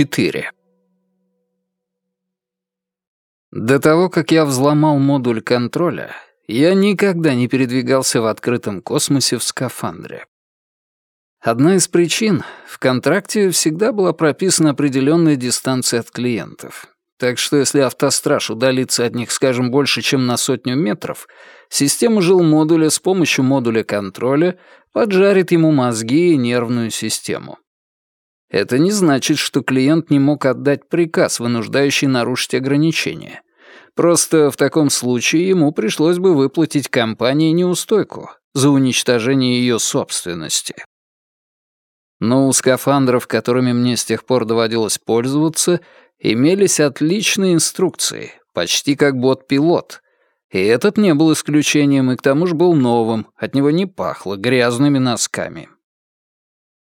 4. До того, как я взломал модуль контроля, я никогда не передвигался в открытом космосе в скафандре. Одна из причин — в контракте всегда была прописана определенная дистанция от клиентов. Так что если автостраж удалится от них, скажем, больше, чем на сотню метров, система жилмодуля с помощью модуля контроля поджарит ему мозги и нервную систему. Это не значит, что клиент не мог отдать приказ, вынуждающий нарушить ограничения. Просто в таком случае ему пришлось бы выплатить компании неустойку за уничтожение ее собственности. Но у скафандров, которыми мне с тех пор доводилось пользоваться, имелись отличные инструкции, почти как бот-пилот. И этот не был исключением, и к тому же был новым, от него не пахло грязными носками.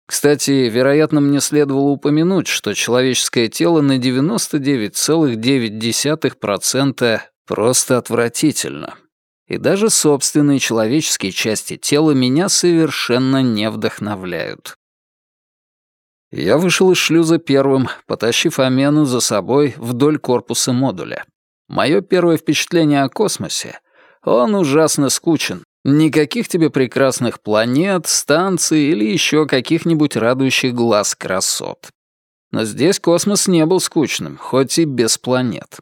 Кстати, вероятно, мне следовало упомянуть, что человеческое тело на 99,9% просто отвратительно. И даже собственные человеческие части тела меня совершенно не вдохновляют. Я вышел из шлюза первым, потащив Амену за собой вдоль корпуса модуля. Мое первое впечатление о космосе — он ужасно скучен, Никаких тебе прекрасных планет, станций или еще каких-нибудь радующих глаз красот. Но здесь космос не был скучным, хоть и без планет.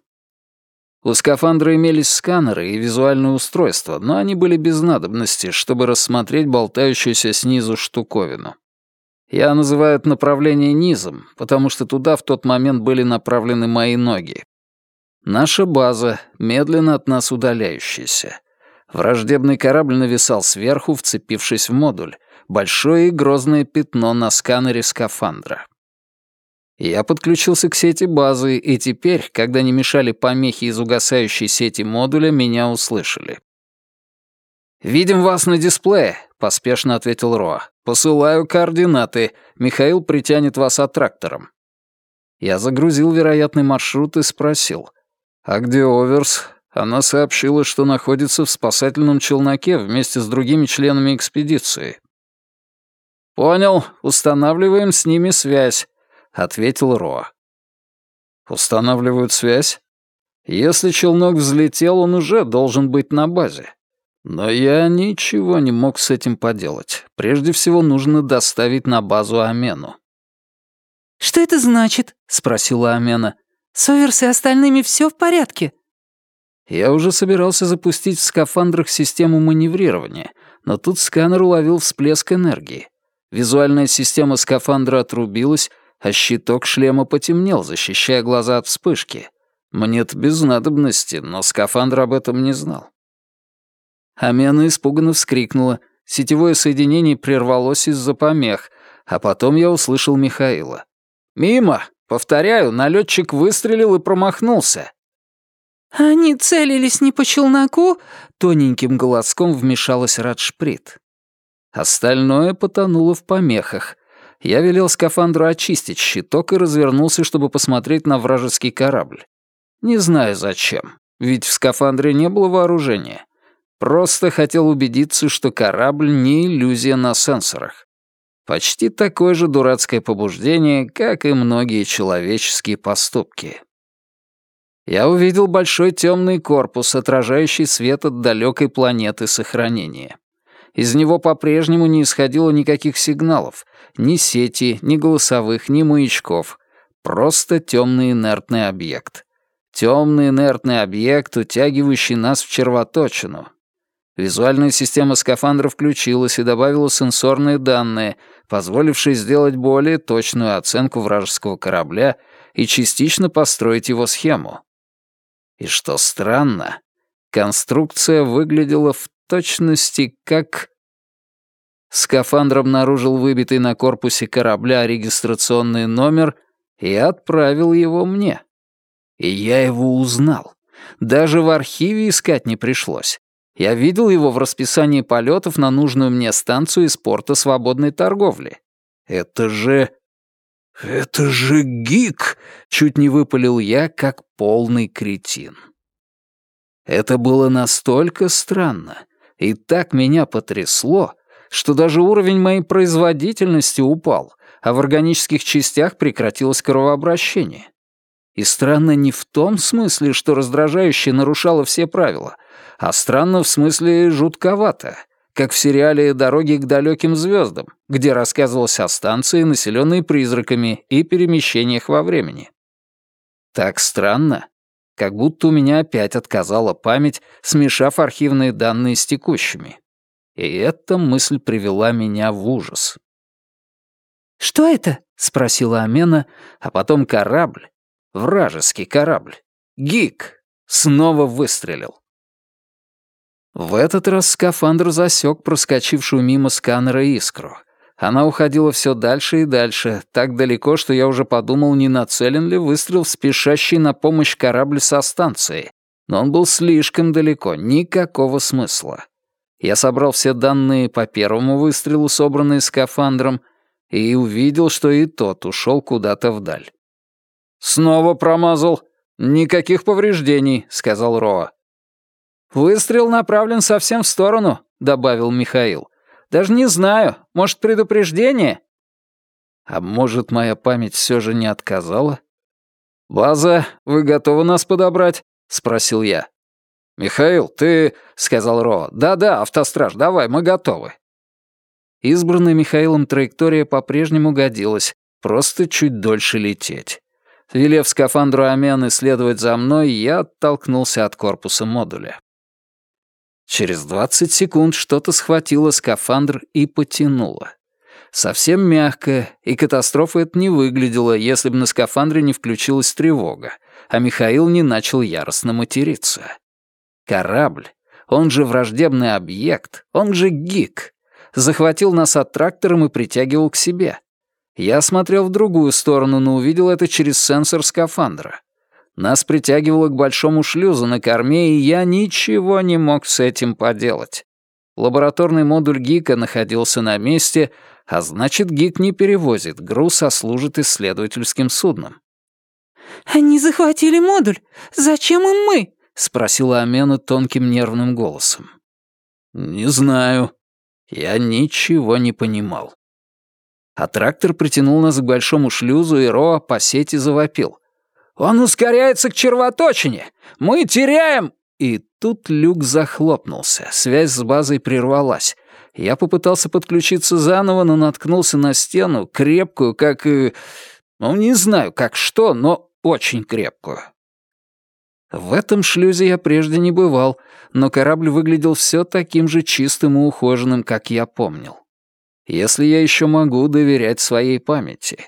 У скафандра имелись сканеры и визуальные устройства, но они были без надобности, чтобы рассмотреть болтающуюся снизу штуковину. Я называю это направление низом, потому что туда в тот момент были направлены мои ноги. Наша база, медленно от нас удаляющаяся. Враждебный корабль нависал сверху, вцепившись в модуль. Большое и грозное пятно на сканере скафандра. Я подключился к сети базы, и теперь, когда не мешали помехи из угасающей сети модуля, меня услышали. «Видим вас на дисплее», — поспешно ответил Роа. «Посылаю координаты. Михаил притянет вас аттрактором». Я загрузил вероятный маршрут и спросил. «А где Оверс? Она сообщила, что находится в спасательном челноке вместе с другими членами экспедиции. «Понял, устанавливаем с ними связь», — ответил Роа. «Устанавливают связь? Если челнок взлетел, он уже должен быть на базе. Но я ничего не мог с этим поделать. Прежде всего нужно доставить на базу Амену». «Что это значит?» — спросила Амена. «С Оверс и остальными все в порядке?» Я уже собирался запустить в скафандрах систему маневрирования, но тут сканер уловил всплеск энергии. Визуальная система скафандра отрубилась, а щиток шлема потемнел, защищая глаза от вспышки. Мне-то без надобности, но скафандр об этом не знал. Амена испуганно вскрикнула. Сетевое соединение прервалось из-за помех, а потом я услышал Михаила. «Мимо! Повторяю, налетчик выстрелил и промахнулся. «Они целились не по челноку?» — тоненьким голоском вмешалась Радшприт. Остальное потонуло в помехах. Я велел скафандру очистить щиток и развернулся, чтобы посмотреть на вражеский корабль. Не знаю зачем, ведь в скафандре не было вооружения. Просто хотел убедиться, что корабль не иллюзия на сенсорах. Почти такое же дурацкое побуждение, как и многие человеческие поступки я увидел большой темный корпус, отражающий свет от далекой планеты сохранения. Из него по-прежнему не исходило никаких сигналов, ни сети, ни голосовых, ни маячков. Просто темный инертный объект. Темный инертный объект, утягивающий нас в червоточину. Визуальная система скафандра включилась и добавила сенсорные данные, позволившие сделать более точную оценку вражеского корабля и частично построить его схему. И что странно, конструкция выглядела в точности как... Скафандр обнаружил выбитый на корпусе корабля регистрационный номер и отправил его мне. И я его узнал. Даже в архиве искать не пришлось. Я видел его в расписании полетов на нужную мне станцию из порта свободной торговли. Это же... «Это же гик!» — чуть не выпалил я, как полный кретин. Это было настолько странно и так меня потрясло, что даже уровень моей производительности упал, а в органических частях прекратилось кровообращение. И странно не в том смысле, что раздражающее нарушало все правила, а странно в смысле жутковато, как в сериале «Дороги к далеким звездам», где рассказывалось о станции, населенной призраками, и перемещениях во времени. Так странно, как будто у меня опять отказала память, смешав архивные данные с текущими. И эта мысль привела меня в ужас. «Что это?» — спросила Амена, а потом корабль, вражеский корабль, ГИК, снова выстрелил. В этот раз скафандр засек проскочившую мимо сканера искру. Она уходила все дальше и дальше, так далеко, что я уже подумал, не нацелен ли выстрел спешащий на помощь корабль со станции. Но он был слишком далеко, никакого смысла. Я собрал все данные по первому выстрелу, собранные скафандром, и увидел, что и тот ушел куда-то вдаль. «Снова промазал. Никаких повреждений», — сказал Роа. «Выстрел направлен совсем в сторону», — добавил Михаил. «Даже не знаю. Может, предупреждение?» А может, моя память все же не отказала? «База, вы готовы нас подобрать?» — спросил я. «Михаил, ты...» — сказал Ро. «Да-да, автостраж, давай, мы готовы». Избранная Михаилом траектория по-прежнему годилась, просто чуть дольше лететь. Велев скафандру Амен следовать за мной, я оттолкнулся от корпуса модуля. Через 20 секунд что-то схватило скафандр и потянуло. Совсем мягко, и катастрофа это не выглядела, если бы на скафандре не включилась тревога, а Михаил не начал яростно материться. Корабль, он же враждебный объект, он же ГИК, захватил нас от трактором и притягивал к себе. Я смотрел в другую сторону, но увидел это через сенсор скафандра. Нас притягивало к большому шлюзу на корме, и я ничего не мог с этим поделать. Лабораторный модуль ГИКа находился на месте, а значит, ГИК не перевозит груз, а служит исследовательским судном. «Они захватили модуль. Зачем им мы?» — спросила Амена тонким нервным голосом. «Не знаю. Я ничего не понимал». А трактор притянул нас к большому шлюзу, и Роа по сети завопил. «Он ускоряется к червоточине! Мы теряем...» И тут люк захлопнулся, связь с базой прервалась. Я попытался подключиться заново, но наткнулся на стену, крепкую, как... Ну, не знаю, как что, но очень крепкую. В этом шлюзе я прежде не бывал, но корабль выглядел все таким же чистым и ухоженным, как я помнил. Если я еще могу доверять своей памяти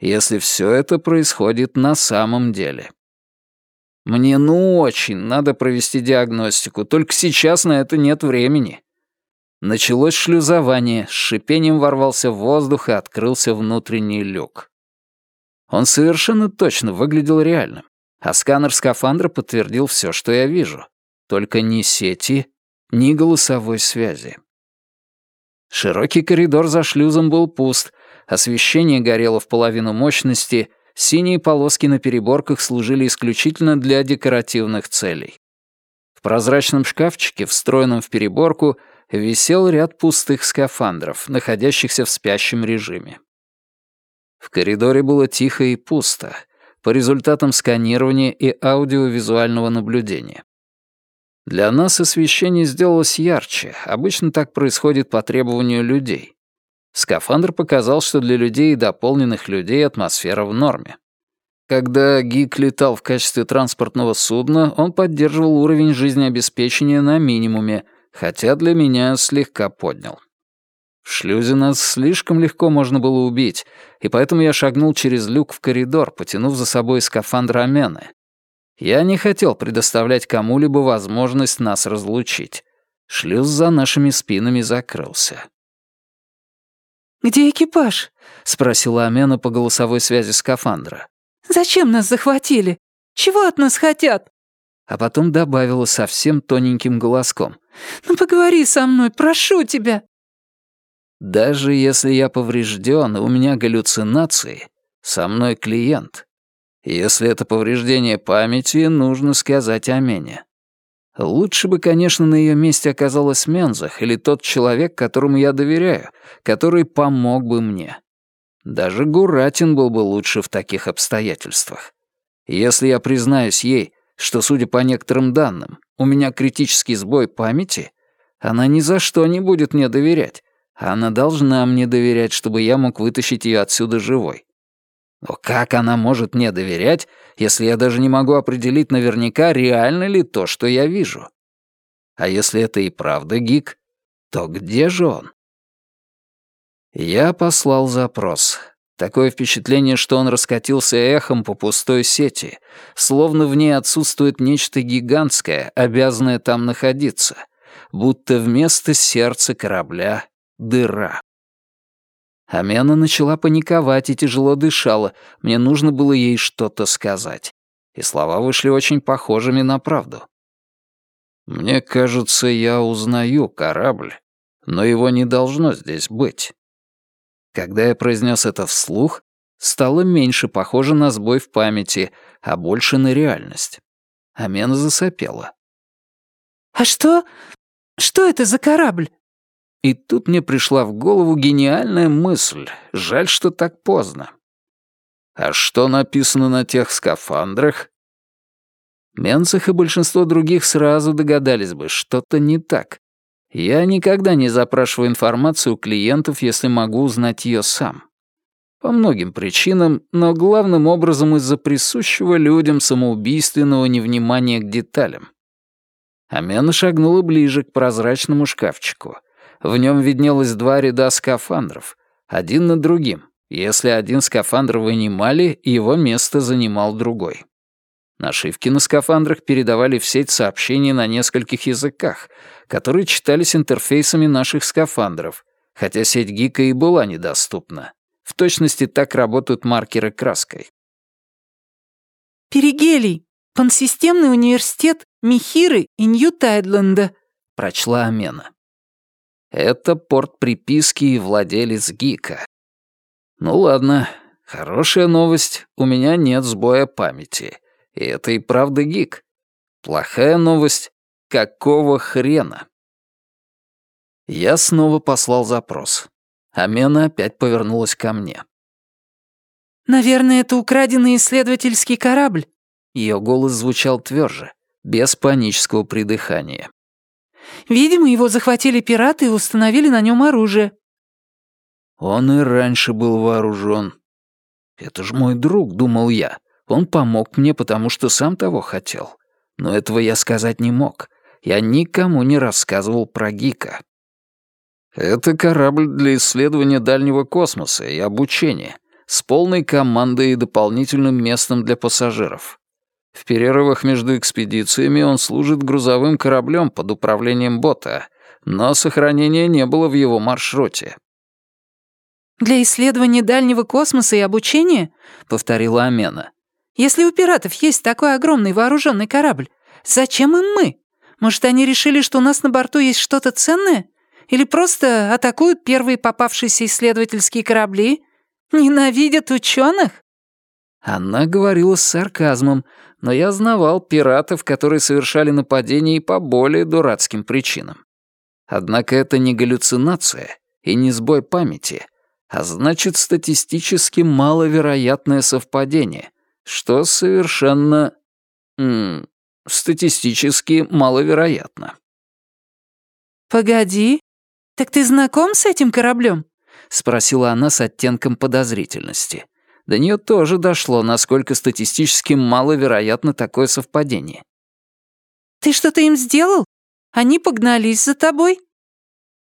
если все это происходит на самом деле. Мне ну очень надо провести диагностику, только сейчас на это нет времени. Началось шлюзование, с шипением ворвался в воздух и открылся внутренний люк. Он совершенно точно выглядел реальным, а сканер скафандра подтвердил все, что я вижу. Только ни сети, ни голосовой связи. Широкий коридор за шлюзом был пуст, Освещение горело в половину мощности, синие полоски на переборках служили исключительно для декоративных целей. В прозрачном шкафчике, встроенном в переборку, висел ряд пустых скафандров, находящихся в спящем режиме. В коридоре было тихо и пусто, по результатам сканирования и аудиовизуального наблюдения. Для нас освещение сделалось ярче, обычно так происходит по требованию людей. Скафандр показал, что для людей и дополненных людей атмосфера в норме. Когда ГИК летал в качестве транспортного судна, он поддерживал уровень жизнеобеспечения на минимуме, хотя для меня слегка поднял. В шлюзе нас слишком легко можно было убить, и поэтому я шагнул через люк в коридор, потянув за собой скафандр Амены. Я не хотел предоставлять кому-либо возможность нас разлучить. Шлюз за нашими спинами закрылся. «Где экипаж?» — спросила Амена по голосовой связи скафандра. «Зачем нас захватили? Чего от нас хотят?» А потом добавила совсем тоненьким голоском. «Ну поговори со мной, прошу тебя!» «Даже если я поврежден у меня галлюцинации, со мной клиент. Если это повреждение памяти, нужно сказать Амене. Лучше бы, конечно, на ее месте оказалась Мензах или тот человек, которому я доверяю, который помог бы мне. Даже Гуратин был бы лучше в таких обстоятельствах. Если я признаюсь ей, что, судя по некоторым данным, у меня критический сбой памяти, она ни за что не будет мне доверять. Она должна мне доверять, чтобы я мог вытащить ее отсюда живой. Но как она может мне доверять, если я даже не могу определить наверняка, реально ли то, что я вижу? А если это и правда гик, то где же он? Я послал запрос. Такое впечатление, что он раскатился эхом по пустой сети, словно в ней отсутствует нечто гигантское, обязанное там находиться, будто вместо сердца корабля — дыра. Амена начала паниковать и тяжело дышала, мне нужно было ей что-то сказать. И слова вышли очень похожими на правду. «Мне кажется, я узнаю корабль, но его не должно здесь быть. Когда я произнес это вслух, стало меньше похоже на сбой в памяти, а больше на реальность. Амена засопела. «А что? Что это за корабль?» И тут мне пришла в голову гениальная мысль. Жаль, что так поздно. А что написано на тех скафандрах? Менцах и большинство других сразу догадались бы, что-то не так. Я никогда не запрашиваю информацию у клиентов, если могу узнать ее сам. По многим причинам, но главным образом из-за присущего людям самоубийственного невнимания к деталям. Амена шагнула ближе к прозрачному шкафчику. В нем виднелось два ряда скафандров, один над другим. Если один скафандр вынимали, его место занимал другой. Нашивки на скафандрах передавали в сеть сообщения на нескольких языках, которые читались интерфейсами наших скафандров, хотя сеть Гика и была недоступна. В точности так работают маркеры краской. «Перигелий, пансистемный университет Михиры и Нью-Тайдленда», — прочла Амена. Это порт приписки и владелец Гика. Ну ладно, хорошая новость, у меня нет сбоя памяти — и это и правда гик. Плохая новость — какого хрена? Я снова послал запрос. Амена опять повернулась ко мне. «Наверное, это украденный исследовательский корабль». Ее голос звучал тверже, без панического придыхания. «Видимо, его захватили пираты и установили на нем оружие». Он и раньше был вооружен. «Это ж мой друг», — думал я. Он помог мне, потому что сам того хотел. Но этого я сказать не мог. Я никому не рассказывал про Гика. Это корабль для исследования дальнего космоса и обучения, с полной командой и дополнительным местом для пассажиров. В перерывах между экспедициями он служит грузовым кораблем под управлением бота, но сохранения не было в его маршруте. «Для исследования дальнего космоса и обучения?» — повторила Амена. Если у пиратов есть такой огромный вооруженный корабль, зачем им мы? Может, они решили, что у нас на борту есть что-то ценное? Или просто атакуют первые попавшиеся исследовательские корабли? Ненавидят ученых? Она говорила с сарказмом, но я знавал пиратов, которые совершали нападения и по более дурацким причинам. Однако это не галлюцинация и не сбой памяти, а значит статистически маловероятное совпадение — что совершенно... М, статистически маловероятно. «Погоди, так ты знаком с этим кораблем?» — спросила она с оттенком подозрительности. До нее тоже дошло, насколько статистически маловероятно такое совпадение. «Ты что-то им сделал? Они погнались за тобой?»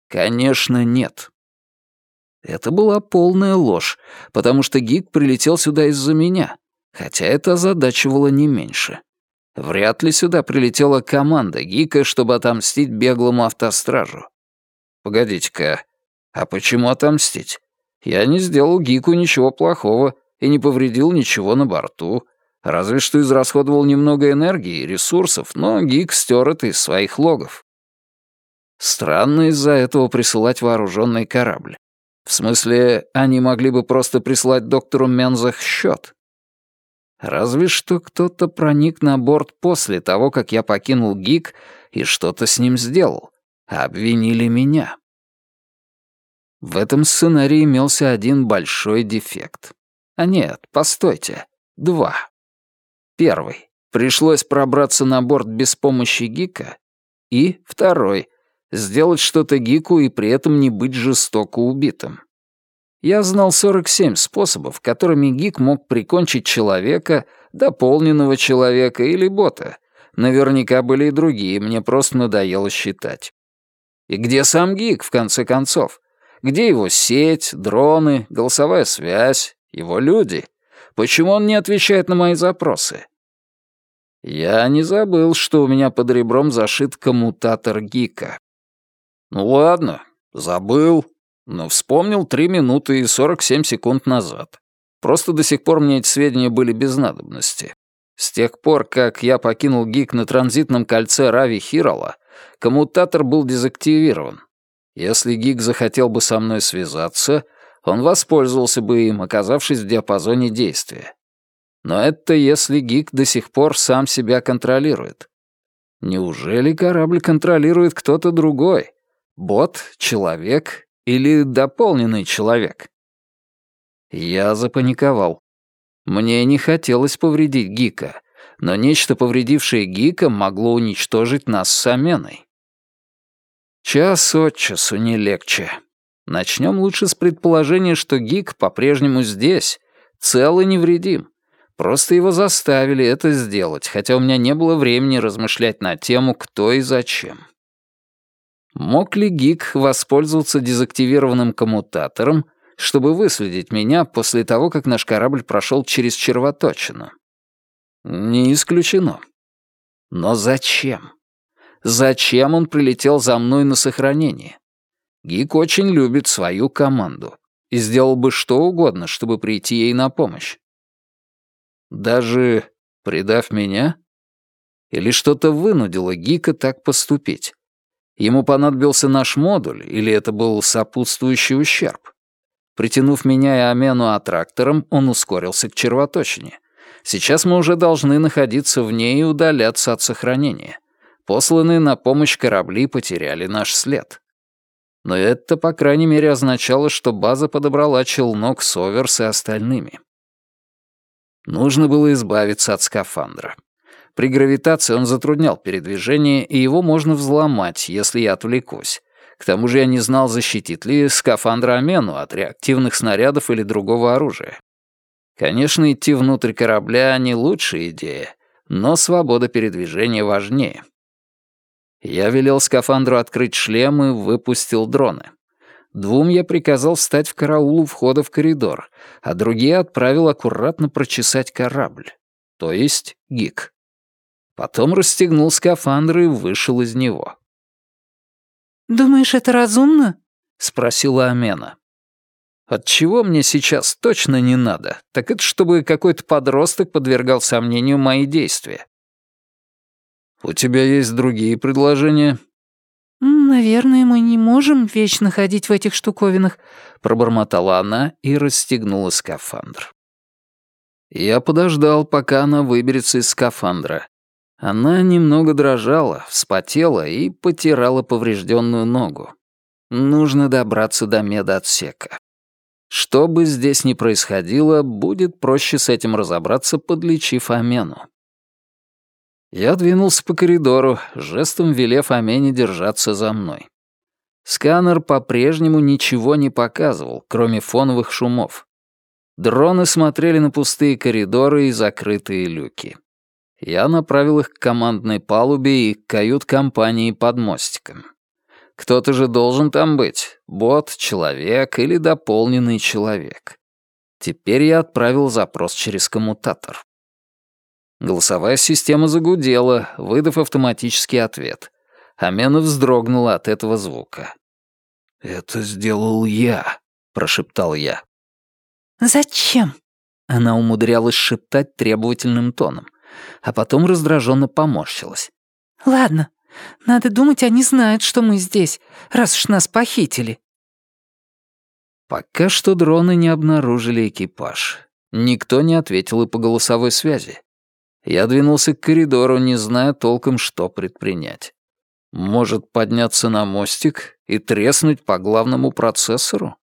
«Конечно, нет». Это была полная ложь, потому что Гик прилетел сюда из-за меня, Хотя это озадачивало не меньше. Вряд ли сюда прилетела команда Гика, чтобы отомстить беглому автостражу. Погодите-ка, а почему отомстить? Я не сделал Гику ничего плохого и не повредил ничего на борту. Разве что израсходовал немного энергии и ресурсов, но Гик стер это из своих логов. Странно из-за этого присылать вооруженный корабль. В смысле, они могли бы просто прислать доктору Мензах счет. Разве что кто-то проник на борт после того, как я покинул ГИК и что-то с ним сделал. Обвинили меня. В этом сценарии имелся один большой дефект. А нет, постойте, два. Первый. Пришлось пробраться на борт без помощи Гика. И второй. Сделать что-то Гику и при этом не быть жестоко убитым. Я знал 47 способов, которыми Гик мог прикончить человека, дополненного человека или бота. Наверняка были и другие, мне просто надоело считать. И где сам Гик, в конце концов? Где его сеть, дроны, голосовая связь, его люди? Почему он не отвечает на мои запросы? Я не забыл, что у меня под ребром зашит коммутатор Гика. Ну ладно, забыл, но вспомнил три минуты и сорок семь секунд назад. Просто до сих пор мне эти сведения были без надобности. С тех пор, как я покинул ГИК на транзитном кольце Рави Хирола, коммутатор был дезактивирован. Если ГИК захотел бы со мной связаться, он воспользовался бы им, оказавшись в диапазоне действия. Но это если ГИК до сих пор сам себя контролирует. Неужели корабль контролирует кто-то другой? Бот, человек или дополненный человек? Я запаниковал. Мне не хотелось повредить Гика, но нечто, повредившее Гика, могло уничтожить нас с Аменой. Час от часу не легче. Начнем лучше с предположения, что Гик по-прежнему здесь, цел и невредим. Просто его заставили это сделать, хотя у меня не было времени размышлять на тему, кто и зачем. Мог ли Гик воспользоваться дезактивированным коммутатором, чтобы выследить меня после того, как наш корабль прошел через червоточину? Не исключено. Но зачем? Зачем он прилетел за мной на сохранение? Гик очень любит свою команду и сделал бы что угодно, чтобы прийти ей на помощь. Даже предав меня? Или что-то вынудило Гика так поступить? Ему понадобился наш модуль, или это был сопутствующий ущерб? Притянув меня и Амену аттрактором, он ускорился к червоточине. Сейчас мы уже должны находиться в ней и удаляться от сохранения. Посланные на помощь корабли потеряли наш след. Но это, по крайней мере, означало, что база подобрала челнок Соверс и остальными. Нужно было избавиться от скафандра. При гравитации он затруднял передвижение, и его можно взломать, если я отвлекусь. К тому же я не знал, защитит ли скафандр Амену от реактивных снарядов или другого оружия. Конечно, идти внутрь корабля — не лучшая идея, но свобода передвижения важнее. Я велел скафандру открыть шлем и выпустил дроны. Двум я приказал встать в караул у входа в коридор, а другие отправил аккуратно прочесать корабль, то есть ГИК. Потом расстегнул скафандр и вышел из него. «Думаешь, это разумно?» — спросила Амена. «От чего мне сейчас точно не надо, так это чтобы какой-то подросток подвергал сомнению мои действия». «У тебя есть другие предложения?» «Наверное, мы не можем вечно ходить в этих штуковинах», — пробормотала она и расстегнула скафандр. Я подождал, пока она выберется из скафандра. Она немного дрожала, вспотела и потирала поврежденную ногу. Нужно добраться до медотсека. Что бы здесь ни происходило, будет проще с этим разобраться, подлечив Амену. Я двинулся по коридору, жестом велев Амене держаться за мной. Сканер по-прежнему ничего не показывал, кроме фоновых шумов. Дроны смотрели на пустые коридоры и закрытые люки. Я направил их к командной палубе и к кают-компании под мостиком. Кто-то же должен там быть, бот, человек или дополненный человек. Теперь я отправил запрос через коммутатор. Голосовая система загудела, выдав автоматический ответ. Амена вздрогнула от этого звука. «Это сделал я», — прошептал я. «Зачем?» Она умудрялась шептать требовательным тоном, а потом раздраженно поморщилась. «Ладно, надо думать, они знают, что мы здесь, раз уж нас похитили». Пока что дроны не обнаружили экипаж. Никто не ответил и по голосовой связи. Я двинулся к коридору, не зная толком, что предпринять. Может подняться на мостик и треснуть по главному процессору?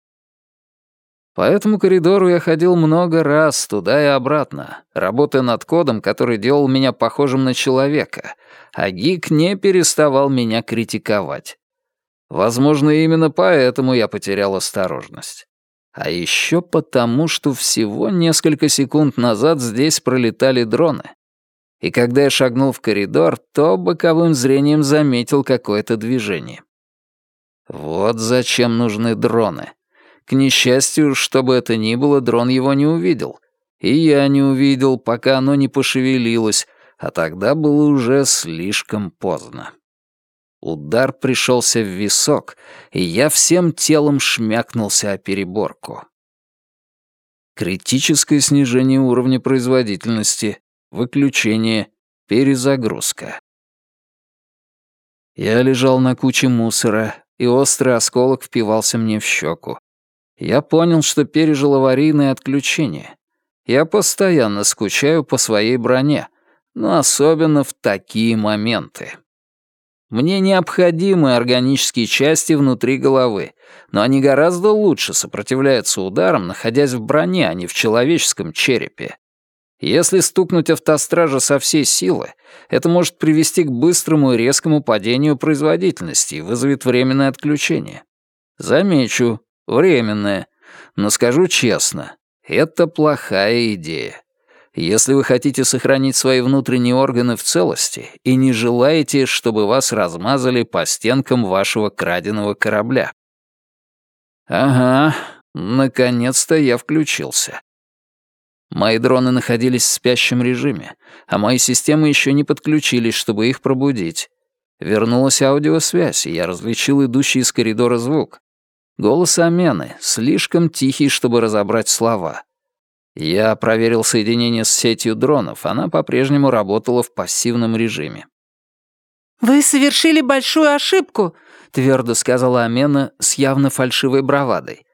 По этому коридору я ходил много раз туда и обратно, работая над кодом, который делал меня похожим на человека, а Гик не переставал меня критиковать. Возможно, именно поэтому я потерял осторожность. А еще потому, что всего несколько секунд назад здесь пролетали дроны. И когда я шагнул в коридор, то боковым зрением заметил какое-то движение. Вот зачем нужны дроны. К несчастью, что бы это ни было, дрон его не увидел. И я не увидел, пока оно не пошевелилось, а тогда было уже слишком поздно. Удар пришелся в висок, и я всем телом шмякнулся о переборку. Критическое снижение уровня производительности, выключение, перезагрузка. Я лежал на куче мусора, и острый осколок впивался мне в щеку. Я понял, что пережил аварийное отключение. Я постоянно скучаю по своей броне, но особенно в такие моменты. Мне необходимы органические части внутри головы, но они гораздо лучше сопротивляются ударам, находясь в броне, а не в человеческом черепе. Если стукнуть автостража со всей силы, это может привести к быстрому и резкому падению производительности и вызовет временное отключение. Замечу, временное, но скажу честно, это плохая идея. Если вы хотите сохранить свои внутренние органы в целости и не желаете, чтобы вас размазали по стенкам вашего краденого корабля. Ага, наконец-то я включился. Мои дроны находились в спящем режиме, а мои системы еще не подключились, чтобы их пробудить. Вернулась аудиосвязь, и я различил идущий из коридора звук. Голос Амены, слишком тихий, чтобы разобрать слова. Я проверил соединение с сетью дронов, она по-прежнему работала в пассивном режиме. «Вы совершили большую ошибку», — твердо сказала Амена с явно фальшивой бравадой.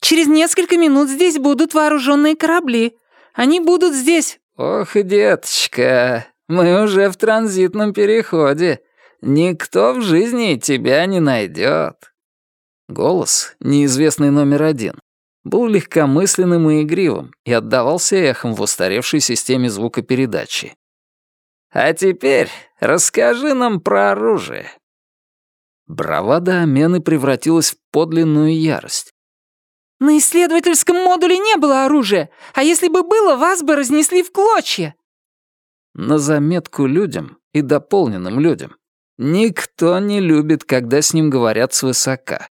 «Через несколько минут здесь будут вооруженные корабли. Они будут здесь». «Ох, деточка, мы уже в транзитном переходе. Никто в жизни тебя не найдет». Голос, неизвестный номер один, был легкомысленным и игривым и отдавался эхом в устаревшей системе звукопередачи. «А теперь расскажи нам про оружие». Бравада Амены превратилась в подлинную ярость. «На исследовательском модуле не было оружия, а если бы было, вас бы разнесли в клочья». На заметку людям и дополненным людям. Никто не любит, когда с ним говорят свысока.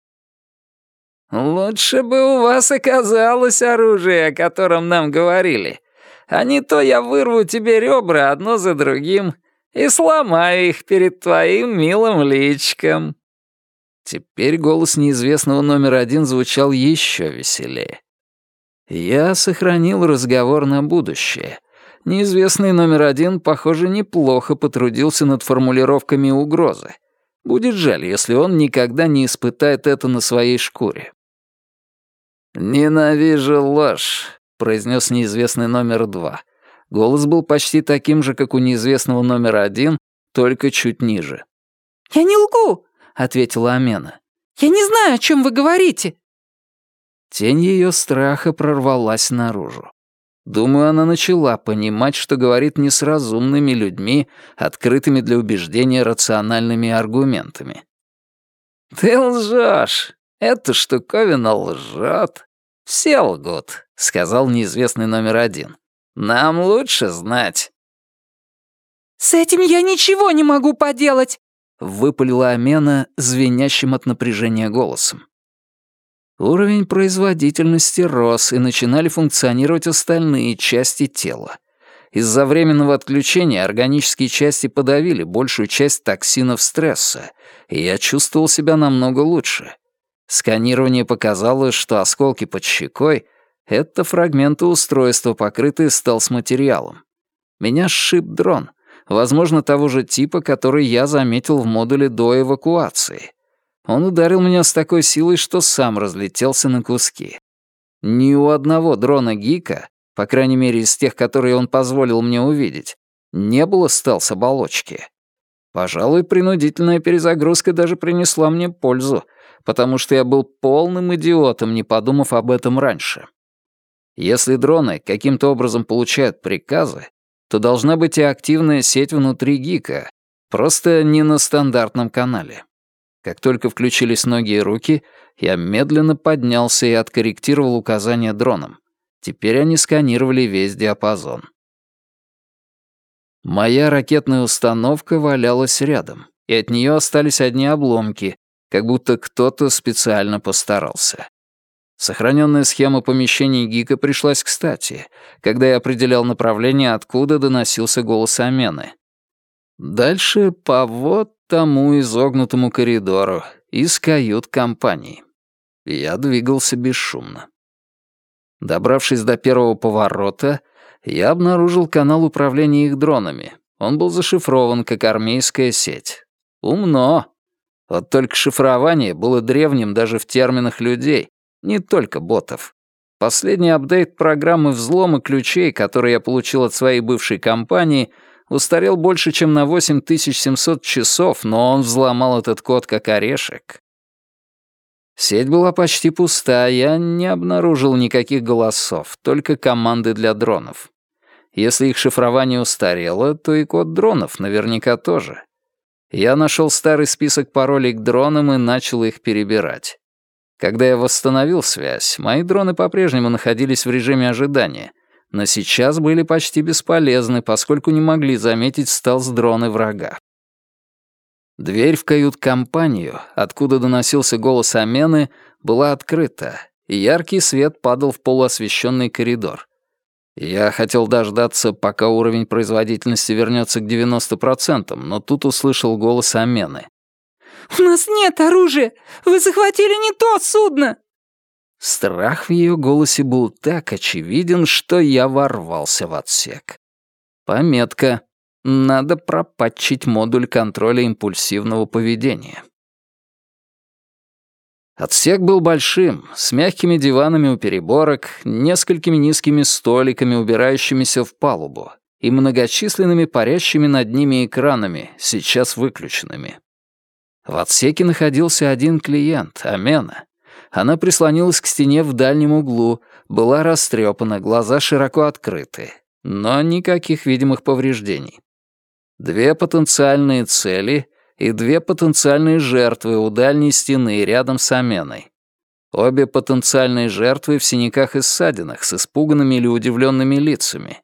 «Лучше бы у вас оказалось оружие, о котором нам говорили. А не то я вырву тебе ребра одно за другим и сломаю их перед твоим милым личиком». Теперь голос неизвестного номер один звучал еще веселее. Я сохранил разговор на будущее. Неизвестный номер один, похоже, неплохо потрудился над формулировками угрозы. Будет жаль, если он никогда не испытает это на своей шкуре. «Ненавижу ложь», — произнес неизвестный номер два. Голос был почти таким же, как у неизвестного номер один, только чуть ниже. «Я не лгу», — ответила Амена. «Я не знаю, о чем вы говорите». Тень ее страха прорвалась наружу. Думаю, она начала понимать, что говорит не с разумными людьми, открытыми для убеждения рациональными аргументами. «Ты лжешь! Эта штуковина лжет. Все лгут», — сказал неизвестный номер один. «Нам лучше знать». «С этим я ничего не могу поделать», — выпалила Амена звенящим от напряжения голосом. Уровень производительности рос, и начинали функционировать остальные части тела. Из-за временного отключения органические части подавили большую часть токсинов стресса, и я чувствовал себя намного лучше. Сканирование показало, что осколки под щекой — это фрагменты устройства, покрытые стелс-материалом. Меня сшиб дрон, возможно, того же типа, который я заметил в модуле до эвакуации. Он ударил меня с такой силой, что сам разлетелся на куски. Ни у одного дрона Гика, по крайней мере из тех, которые он позволил мне увидеть, не было стелс-оболочки. Пожалуй, принудительная перезагрузка даже принесла мне пользу, потому что я был полным идиотом, не подумав об этом раньше. Если дроны каким-то образом получают приказы, то должна быть и активная сеть внутри ГИКа, просто не на стандартном канале. Как только включились ноги и руки, я медленно поднялся и откорректировал указания дроном. Теперь они сканировали весь диапазон. Моя ракетная установка валялась рядом, и от нее остались одни обломки, как будто кто-то специально постарался. Сохраненная схема помещений ГИКа пришлась кстати, когда я определял направление, откуда доносился голос Амены. Дальше по вот тому изогнутому коридору, из кают-компании. Я двигался бесшумно. Добравшись до первого поворота, я обнаружил канал управления их дронами. Он был зашифрован, как армейская сеть. Умно. Вот только шифрование было древним даже в терминах людей, не только ботов. Последний апдейт программы взлома ключей, который я получил от своей бывшей компании, устарел больше, чем на 8700 часов, но он взломал этот код как орешек. Сеть была почти пуста, я не обнаружил никаких голосов, только команды для дронов. Если их шифрование устарело, то и код дронов наверняка тоже. Я нашел старый список паролей к дронам и начал их перебирать. Когда я восстановил связь, мои дроны по-прежнему находились в режиме ожидания, но сейчас были почти бесполезны, поскольку не могли заметить стелс-дроны врага. Дверь в кают-компанию, откуда доносился голос Амены, была открыта, и яркий свет падал в полуосвещенный коридор. Я хотел дождаться, пока уровень производительности вернется к 90%, но тут услышал голос Амены. «У нас нет оружия! Вы захватили не то судно!» Страх в ее голосе был так очевиден, что я ворвался в отсек. Пометка надо пропатчить модуль контроля импульсивного поведения. Отсек был большим, с мягкими диванами у переборок, несколькими низкими столиками, убирающимися в палубу, и многочисленными парящими над ними экранами, сейчас выключенными. В отсеке находился один клиент, Амена. Она прислонилась к стене в дальнем углу, была растрепана, глаза широко открыты, но никаких видимых повреждений две потенциальные цели и две потенциальные жертвы у дальней стены рядом с Аменой. Обе потенциальные жертвы в синяках и ссадинах с испуганными или удивленными лицами.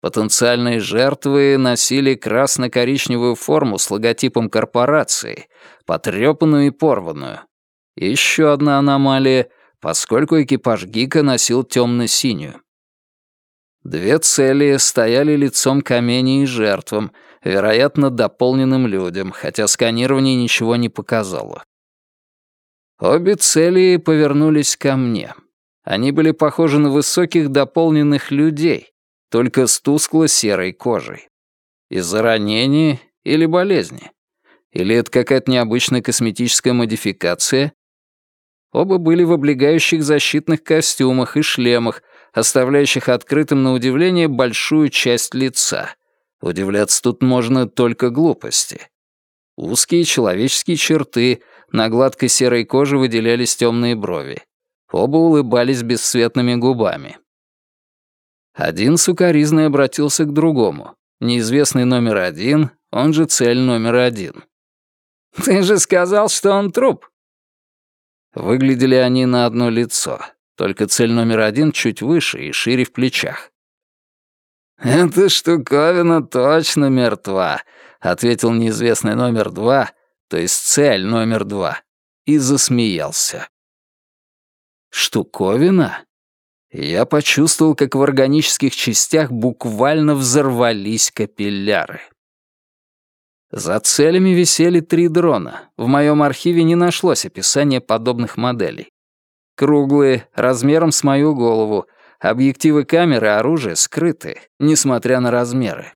Потенциальные жертвы носили красно-коричневую форму с логотипом корпорации, потрепанную и порванную. Еще одна аномалия, поскольку экипаж Гика носил темно-синюю. Две цели стояли лицом к Амене и жертвам — вероятно, дополненным людям, хотя сканирование ничего не показало. Обе цели повернулись ко мне. Они были похожи на высоких дополненных людей, только с тускло-серой кожей. Из-за ранения или болезни? Или это какая-то необычная косметическая модификация? Оба были в облегающих защитных костюмах и шлемах, оставляющих открытым на удивление большую часть лица. Удивляться тут можно только глупости. Узкие человеческие черты, на гладкой серой коже выделялись темные брови. Оба улыбались бесцветными губами. Один сукоризный обратился к другому. Неизвестный номер один, он же цель номер один. «Ты же сказал, что он труп!» Выглядели они на одно лицо, только цель номер один чуть выше и шире в плечах. «Эта штуковина точно мертва», — ответил неизвестный номер два, то есть цель номер два, и засмеялся. «Штуковина?» Я почувствовал, как в органических частях буквально взорвались капилляры. За целями висели три дрона. В моем архиве не нашлось описания подобных моделей. Круглые, размером с мою голову — Объективы камеры и оружие скрыты, несмотря на размеры.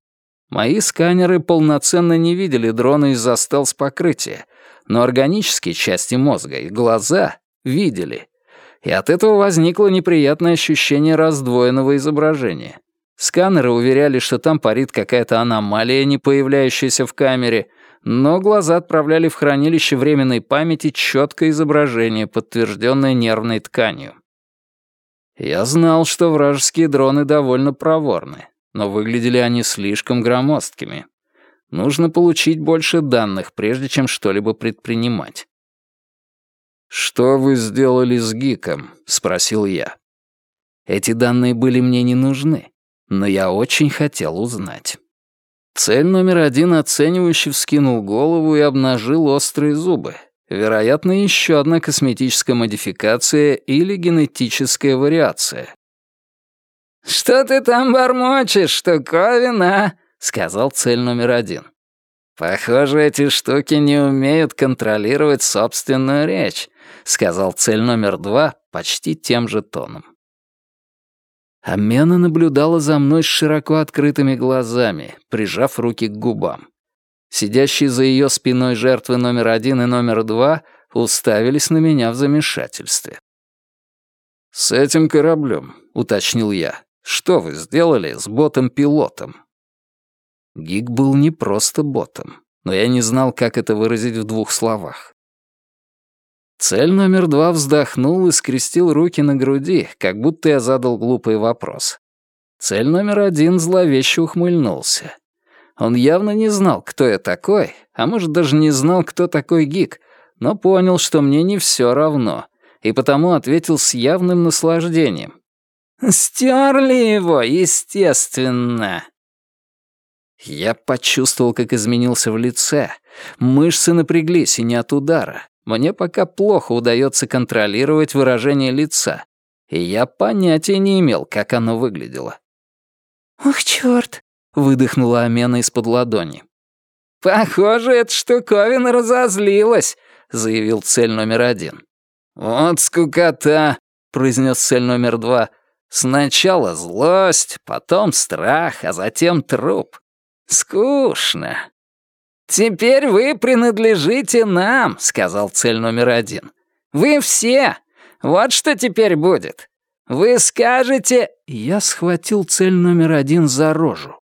Мои сканеры полноценно не видели дрона из-за стелс-покрытия, но органические части мозга и глаза видели. И от этого возникло неприятное ощущение раздвоенного изображения. Сканеры уверяли, что там парит какая-то аномалия, не появляющаяся в камере, но глаза отправляли в хранилище временной памяти четкое изображение, подтвержденное нервной тканью. Я знал, что вражеские дроны довольно проворны, но выглядели они слишком громоздкими. Нужно получить больше данных, прежде чем что-либо предпринимать. «Что вы сделали с Гиком?» — спросил я. Эти данные были мне не нужны, но я очень хотел узнать. Цель номер один оценивающе вскинул голову и обнажил острые зубы. Вероятно, еще одна косметическая модификация или генетическая вариация. «Что ты там бормочешь, штуковина?» — сказал цель номер один. «Похоже, эти штуки не умеют контролировать собственную речь», — сказал цель номер два почти тем же тоном. Амена наблюдала за мной с широко открытыми глазами, прижав руки к губам. Сидящие за ее спиной жертвы номер один и номер два уставились на меня в замешательстве. «С этим кораблем», — уточнил я, — «что вы сделали с ботом-пилотом?» Гиг был не просто ботом, но я не знал, как это выразить в двух словах. Цель номер два вздохнул и скрестил руки на груди, как будто я задал глупый вопрос. Цель номер один зловеще ухмыльнулся. Он явно не знал, кто я такой, а может, даже не знал, кто такой Гик, но понял, что мне не все равно, и потому ответил с явным наслаждением. «Стерли его, естественно!» Я почувствовал, как изменился в лице. Мышцы напряглись, и не от удара. Мне пока плохо удается контролировать выражение лица, и я понятия не имел, как оно выглядело. «Ох, чёрт!» — выдохнула Амена из-под ладони. «Похоже, эта штуковина разозлилась», — заявил цель номер один. «Вот скукота», — произнес цель номер два. «Сначала злость, потом страх, а затем труп. Скучно». «Теперь вы принадлежите нам», — сказал цель номер один. «Вы все. Вот что теперь будет. Вы скажете...» Я схватил цель номер один за рожу.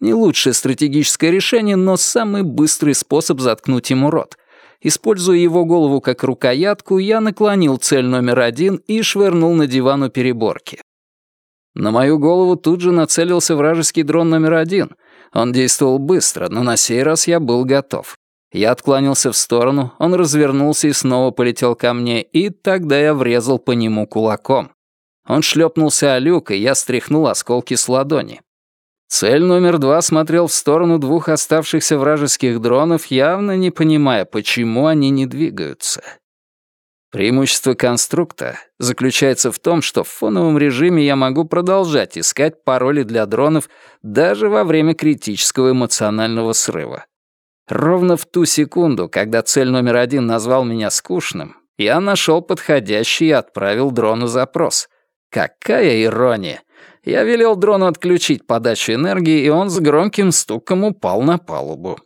Не лучшее стратегическое решение, но самый быстрый способ заткнуть ему рот. Используя его голову как рукоятку, я наклонил цель номер один и швырнул на диван у переборки. На мою голову тут же нацелился вражеский дрон номер один — он действовал быстро, но на сей раз я был готов. Я отклонился в сторону, он развернулся и снова полетел ко мне, и тогда я врезал по нему кулаком. Он шлепнулся о люк, и я стряхнул осколки с ладони. Цель номер два смотрел в сторону двух оставшихся вражеских дронов, явно не понимая, почему они не двигаются. Преимущество конструкта заключается в том, что в фоновом режиме я могу продолжать искать пароли для дронов даже во время критического эмоционального срыва. Ровно в ту секунду, когда цель номер один назвал меня скучным, я нашел подходящий и отправил дрону запрос. Какая ирония! Я велел дрону отключить подачу энергии, и он с громким стуком упал на палубу.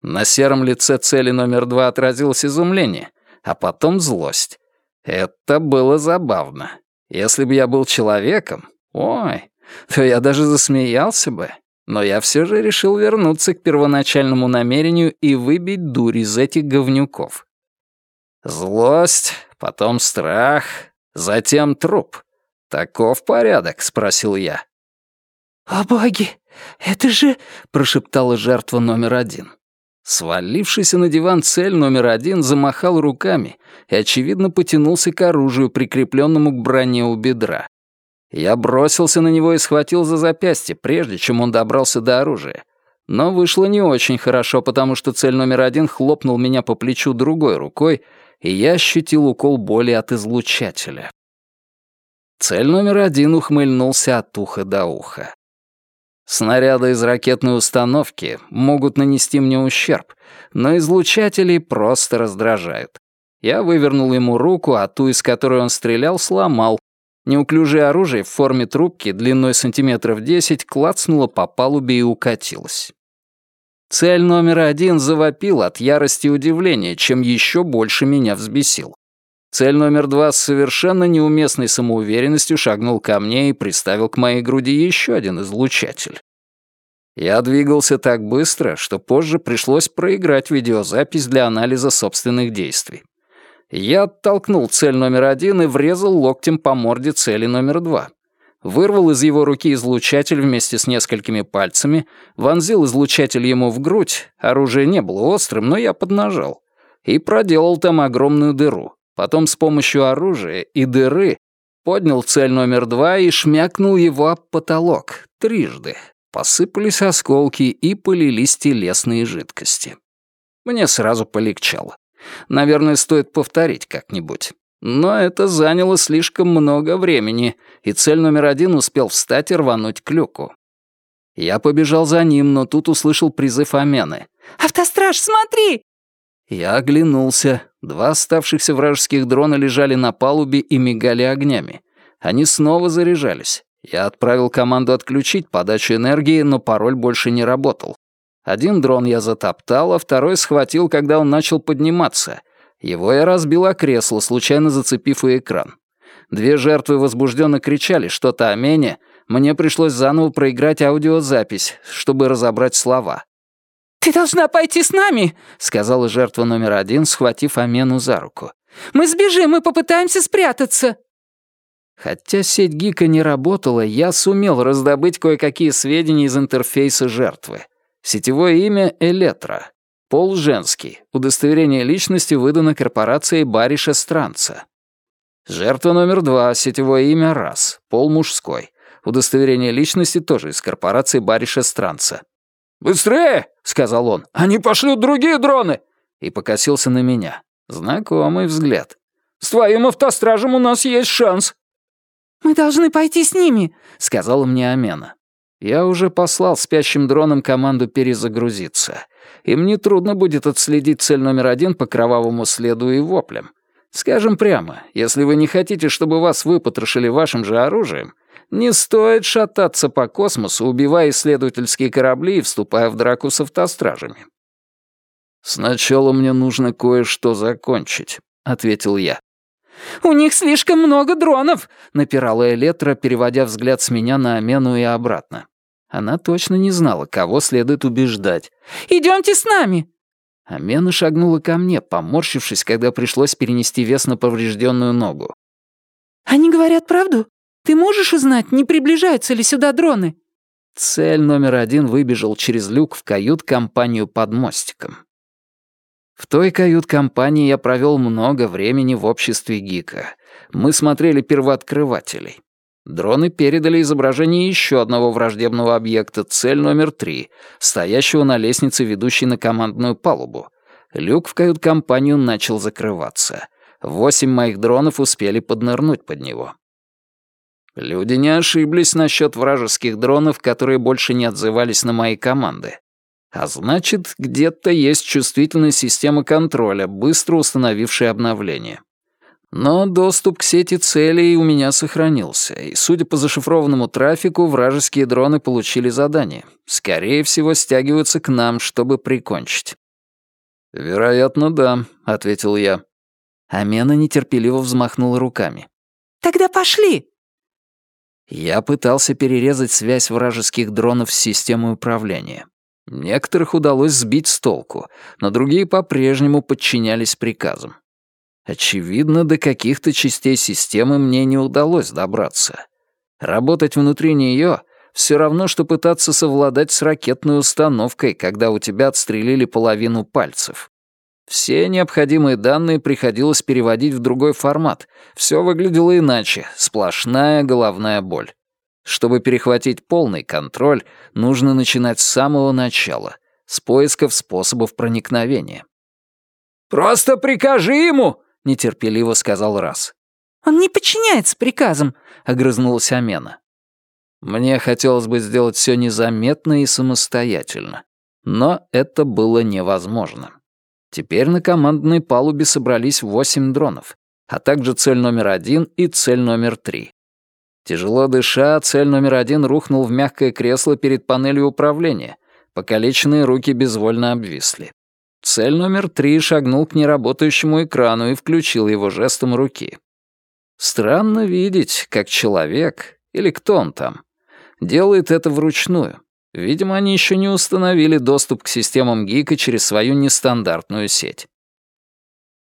На сером лице цели номер два отразилось изумление — а потом злость. Это было забавно. Если бы я был человеком, ой, то я даже засмеялся бы. Но я все же решил вернуться к первоначальному намерению и выбить дурь из этих говнюков. Злость, потом страх, затем труп. «Таков порядок?» — спросил я. «О боги, это же...» — прошептала жертва номер один. Свалившийся на диван цель номер один замахал руками и, очевидно, потянулся к оружию, прикрепленному к броне у бедра. Я бросился на него и схватил за запястье, прежде чем он добрался до оружия. Но вышло не очень хорошо, потому что цель номер один хлопнул меня по плечу другой рукой, и я ощутил укол боли от излучателя. Цель номер один ухмыльнулся от уха до уха. Снаряды из ракетной установки могут нанести мне ущерб, но излучатели просто раздражают. Я вывернул ему руку, а ту, из которой он стрелял, сломал. Неуклюжее оружие в форме трубки длиной сантиметров 10 клацнуло по палубе и укатилось. Цель номер один завопил от ярости и удивления, чем еще больше меня взбесил. Цель номер два с совершенно неуместной самоуверенностью шагнул ко мне и приставил к моей груди еще один излучатель. Я двигался так быстро, что позже пришлось проиграть видеозапись для анализа собственных действий. Я оттолкнул цель номер один и врезал локтем по морде цели номер два. Вырвал из его руки излучатель вместе с несколькими пальцами, вонзил излучатель ему в грудь, оружие не было острым, но я поднажал, и проделал там огромную дыру. Потом с помощью оружия и дыры поднял цель номер два и шмякнул его об потолок трижды. Посыпались осколки и полились телесные жидкости. Мне сразу полегчало. Наверное, стоит повторить как-нибудь. Но это заняло слишком много времени, и цель номер один успел встать и рвануть к люку. Я побежал за ним, но тут услышал призыв Амены. «Автостраж, смотри!» Я оглянулся. Два оставшихся вражеских дрона лежали на палубе и мигали огнями. Они снова заряжались. Я отправил команду отключить подачу энергии, но пароль больше не работал. Один дрон я затоптал, а второй схватил, когда он начал подниматься. Его я разбил о кресло, случайно зацепив и экран. Две жертвы возбужденно кричали что-то о мене. Мне пришлось заново проиграть аудиозапись, чтобы разобрать слова. «Ты должна пойти с нами», — сказала жертва номер один, схватив Амену за руку. «Мы сбежим и попытаемся спрятаться». Хотя сеть Гика не работала, я сумел раздобыть кое-какие сведения из интерфейса жертвы. Сетевое имя — Элетра. Пол женский. Удостоверение личности выдано корпорацией Бариша Странца. Жертва номер два. Сетевое имя Раз. Пол мужской. Удостоверение личности тоже из корпорации Бариша Странца. «Быстрее!» — сказал он. «Они пошлют другие дроны!» И покосился на меня. Знакомый взгляд. «С твоим автостражем у нас есть шанс!» «Мы должны пойти с ними», — сказала мне Амена. Я уже послал спящим дронам команду перезагрузиться. Им нетрудно будет отследить цель номер один по кровавому следу и воплям. Скажем прямо, если вы не хотите, чтобы вас выпотрошили вашим же оружием, не стоит шататься по космосу, убивая исследовательские корабли и вступая в драку с автостражами. «Сначала мне нужно кое-что закончить», — ответил я. «У них слишком много дронов!» — напирала Элетра, переводя взгляд с меня на Амену и обратно. Она точно не знала, кого следует убеждать. «Идемте с нами!» Амена шагнула ко мне, поморщившись, когда пришлось перенести вес на поврежденную ногу. «Они говорят правду? Ты можешь узнать, не приближаются ли сюда дроны?» Цель номер один выбежал через люк в кают-компанию под мостиком. В той кают-компании я провел много времени в обществе Гика. Мы смотрели первооткрывателей. Дроны передали изображение еще одного враждебного объекта, цель номер три, стоящего на лестнице, ведущей на командную палубу. Люк в кают-компанию начал закрываться. Восемь моих дронов успели поднырнуть под него. Люди не ошиблись насчет вражеских дронов, которые больше не отзывались на мои команды. А значит, где-то есть чувствительная система контроля, быстро установившая обновление. Но доступ к сети целей у меня сохранился, и, судя по зашифрованному трафику, вражеские дроны получили задание. Скорее всего, стягиваются к нам, чтобы прикончить. «Вероятно, да», — ответил я. Амена нетерпеливо взмахнула руками. «Тогда пошли!» Я пытался перерезать связь вражеских дронов с системой управления. Некоторых удалось сбить с толку, но другие по-прежнему подчинялись приказам. Очевидно, до каких-то частей системы мне не удалось добраться. Работать внутри нее все равно, что пытаться совладать с ракетной установкой, когда у тебя отстрелили половину пальцев. Все необходимые данные приходилось переводить в другой формат. Все выглядело иначе, сплошная головная боль. Чтобы перехватить полный контроль, нужно начинать с самого начала, с поисков способов проникновения. «Просто прикажи ему!» — нетерпеливо сказал Раз. «Он не подчиняется приказам», — огрызнулась Амена. Мне хотелось бы сделать все незаметно и самостоятельно, но это было невозможно. Теперь на командной палубе собрались восемь дронов, а также цель номер один и цель номер три. Тяжело дыша, цель номер один рухнул в мягкое кресло перед панелью управления. Покалеченные руки безвольно обвисли. Цель номер три шагнул к неработающему экрану и включил его жестом руки. Странно видеть, как человек, или кто он там, делает это вручную. Видимо, они еще не установили доступ к системам ГИКа через свою нестандартную сеть.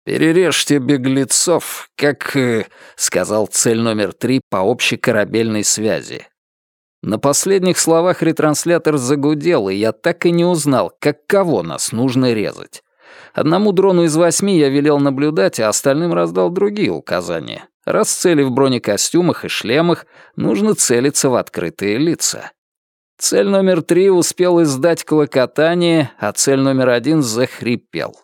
«Перережьте беглецов, как...» э, — сказал цель номер три по общей корабельной связи. На последних словах ретранслятор загудел, и я так и не узнал, как кого нас нужно резать. Одному дрону из восьми я велел наблюдать, а остальным раздал другие указания. Раз цели в бронекостюмах и шлемах, нужно целиться в открытые лица. Цель номер три успел издать клокотание, а цель номер один захрипел.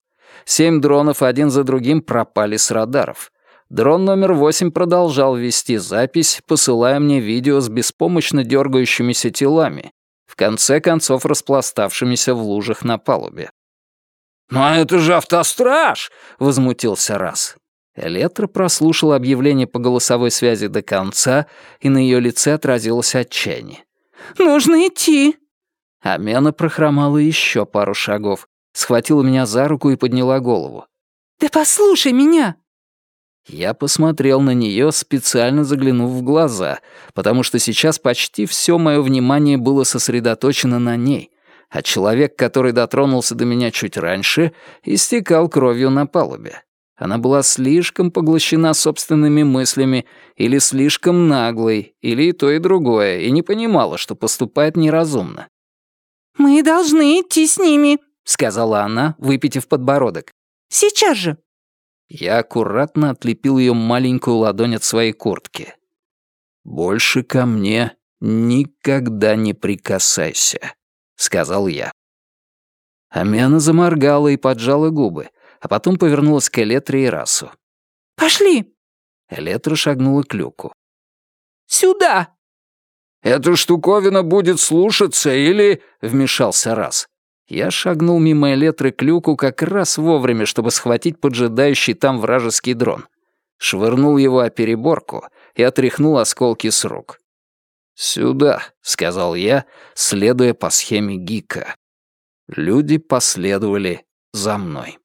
Семь дронов один за другим пропали с радаров. Дрон номер восемь продолжал вести запись, посылая мне видео с беспомощно дергающимися телами, в конце концов распластавшимися в лужах на палубе. «Но это же автостраж!» — возмутился раз. Электро прослушала объявление по голосовой связи до конца, и на ее лице отразилось отчаяние. «Нужно идти!» Амена прохромала еще пару шагов, схватила меня за руку и подняла голову. «Да послушай меня!» Я посмотрел на нее, специально заглянув в глаза, потому что сейчас почти все мое внимание было сосредоточено на ней, а человек, который дотронулся до меня чуть раньше, истекал кровью на палубе. Она была слишком поглощена собственными мыслями или слишком наглой, или и то, и другое, и не понимала, что поступает неразумно. «Мы должны идти с ними», — сказала она, выпитив подбородок. «Сейчас же». Я аккуратно отлепил ее маленькую ладонь от своей куртки. «Больше ко мне никогда не прикасайся», — сказал я. Амена заморгала и поджала губы, а потом повернулась к Элетре и Расу. «Пошли!» Элетра шагнула к люку. «Сюда!» «Эта штуковина будет слушаться или...» — вмешался Рас. Я шагнул мимо Элетры к люку как раз вовремя, чтобы схватить поджидающий там вражеский дрон. Швырнул его о переборку и отряхнул осколки с рук. «Сюда», — сказал я, следуя по схеме Гика. Люди последовали за мной.